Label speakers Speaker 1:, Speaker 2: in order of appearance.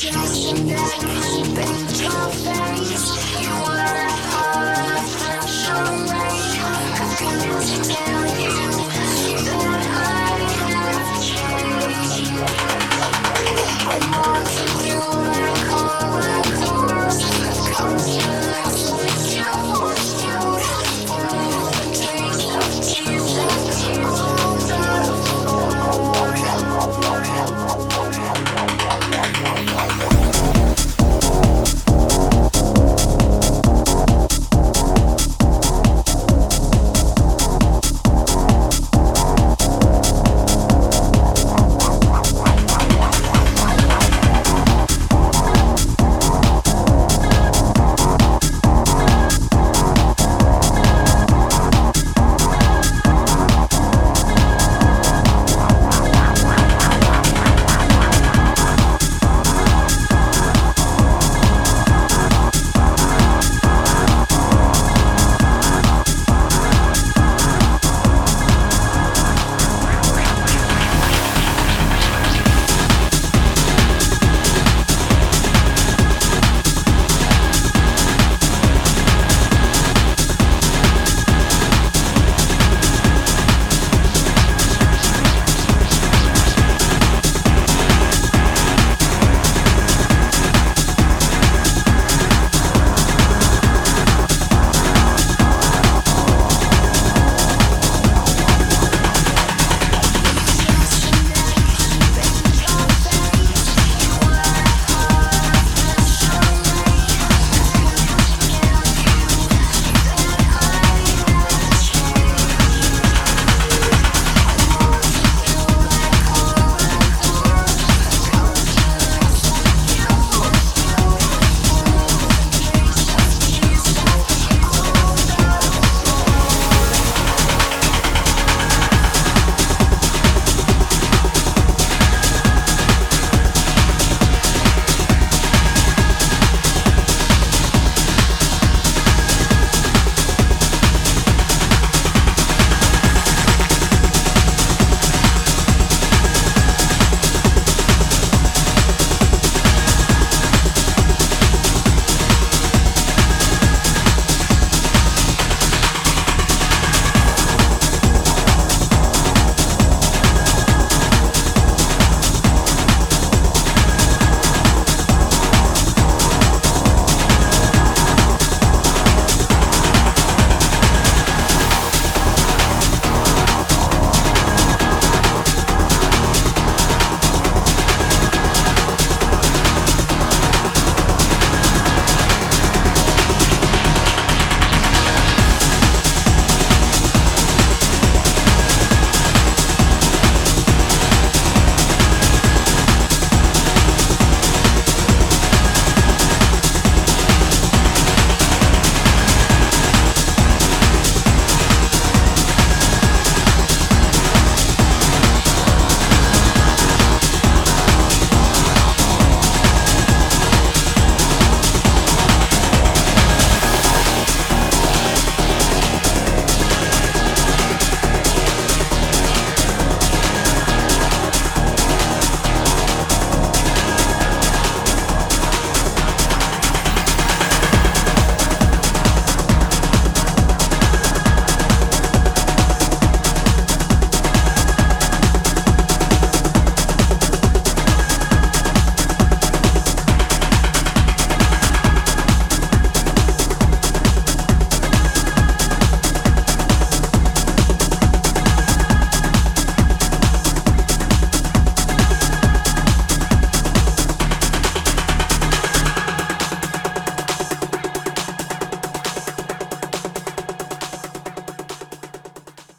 Speaker 1: Touching black, keeping strawberries. You